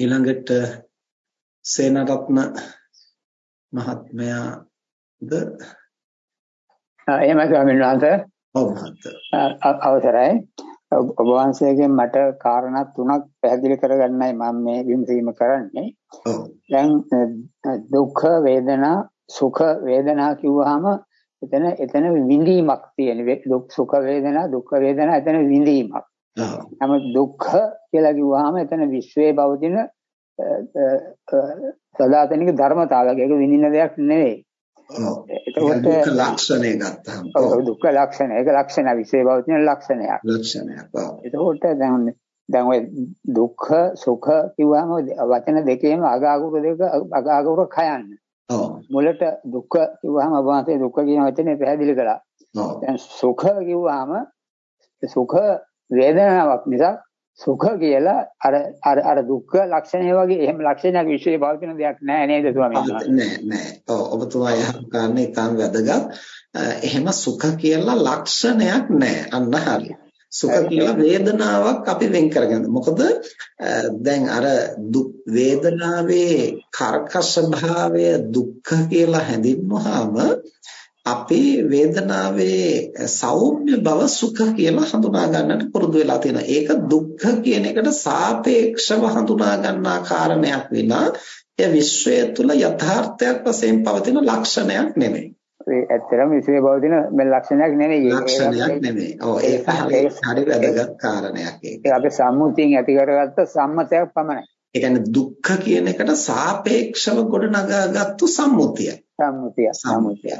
ඊළඟට සේනරත්න මහත්මයාද එහෙම ස්වාමීන් වහන්සේ ඔව් අවසරයි ඔබ වහන්සේගෙන් මට කාරණා තුනක් පැහැදිලි කරගන්නයි මම මේ විමසීම කරන්නේ. දැන් දුක්ඛ වේදනා සුඛ වේදනා කිව්වහම එතන එතන විඳීමක් තියෙන. දුක් සුඛ වේදනා දුක්ඛ වේදනා එතන විඳීමක්. නමුත් දුක්ඛ කියලා කිව්වහම එතන විශ්වයේ පවතින සදාතනික ධර්මතාවයක්. ඒක විඳින්න දෙයක් නෙවෙයි. එතකොට දුක්ඛ ලක්ෂණය ගත්තාම. ඔව් දුක්ඛ ලක්ෂණ ඒක ලක්ෂණ විශේෂ පවතින ලක්ෂණයක්. ලක්ෂණයක් එතකොට දැන් දැන් ඔය දුක්ඛ සුඛ කිව්වම වචන දෙකේම අගාගුරු දෙක අගාගුරු khයන්න ඔව් මුලට දුක්ඛ කිව්වම අවාසේ දුක්ඛ කියන වචනේ පැහැදිලි කළා. දැන් සුඛ කිව්වම සුඛ වේදනාවක් නිසා සුඛ කියලා අර අර අර දුක්ඛ ලක්ෂණය වගේ එහෙම ලක්ෂණයක් විශ්වයේ පවතින දෙයක් නෑ නේද ස්වාමීන් වහන්සේ? නෑ නෑ. ඔව් ඔබතුමා යහන් කාරණේ ඊටම වැදගත්. එහෙම සුඛ කියලා ලක්ෂණයක් නෑ. අන්න හරිය සුඛ කියලා වේදනාවක් අපි වෙන් කරගන්න. මොකද දැන් අර දුක් වේදනාවේ කර්කශ භාවය දුක්ඛ කියලා හැඳින්වුවාම අපේ වේදනාවේ සෞම්‍ය බව සුඛ කියලා හඳුනා ගන්නට පුරුදු වෙලා තියෙනවා. ඒක දුක්ඛ කියන එකට සාපේක්ෂව හඳුනා ගන්නා කාරණයක් විනා එය විශ්වය තුල යථාර්ථයක් වශයෙන් පවතින ලක්ෂණයක් නෙමෙයි. ඒ ඇත්තටම විශ්වයේ පවතින මේ ලක්ෂණයක් නෙමෙයි. ලක්ෂණයක් නෙමෙයි. ඔව් ඒක හරි හරි වැදගත් කාරණයක් ඒක. ඒක අපේ සම්මුතියෙන් ඇති කරගත්ත සම්මතයක් පමණයි. ඒ කියන්නේ දුක්ඛ කියන එකට සාපේක්ෂව ගොඩනගාගත්තු සම්මුතිය. සම්මුතිය. සම්මුතිය.